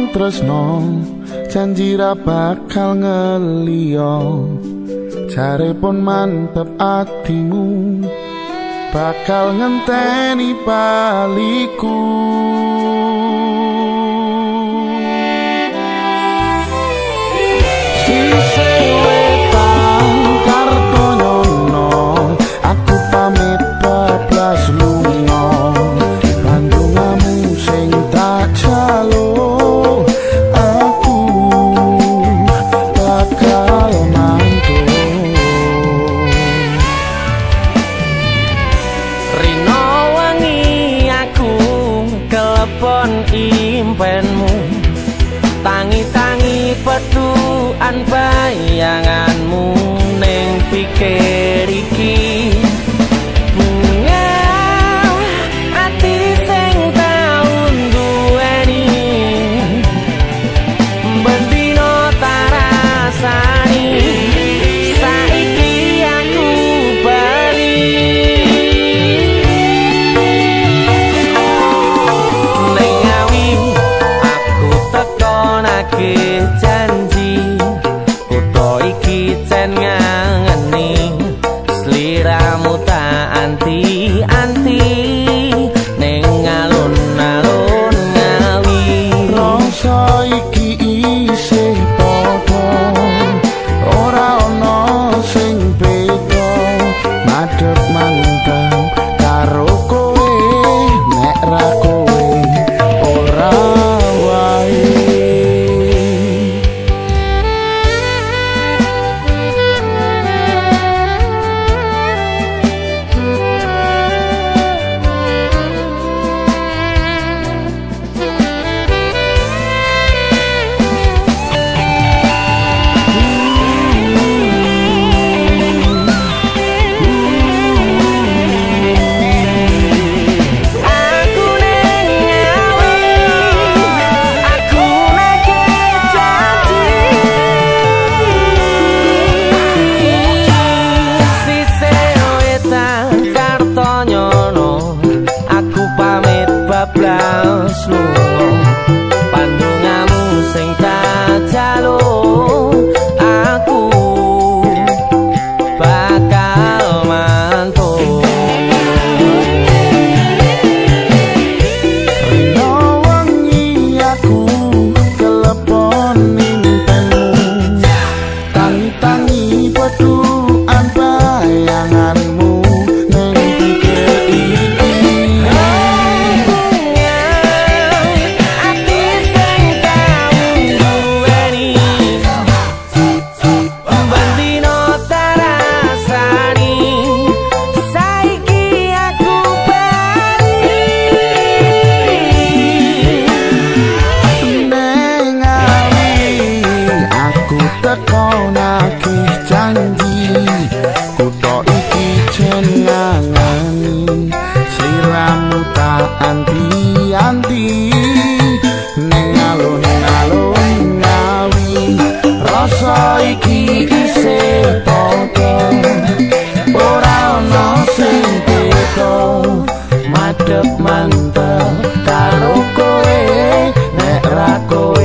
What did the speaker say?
ngomong tresno janji ra bakal ngeliyo jare pun mantep atimu bakal ngenteni baliku. Impenmu petuan bayanganmu ning pikir iki I keep. Madhep mantep karo kowe nek ra kowe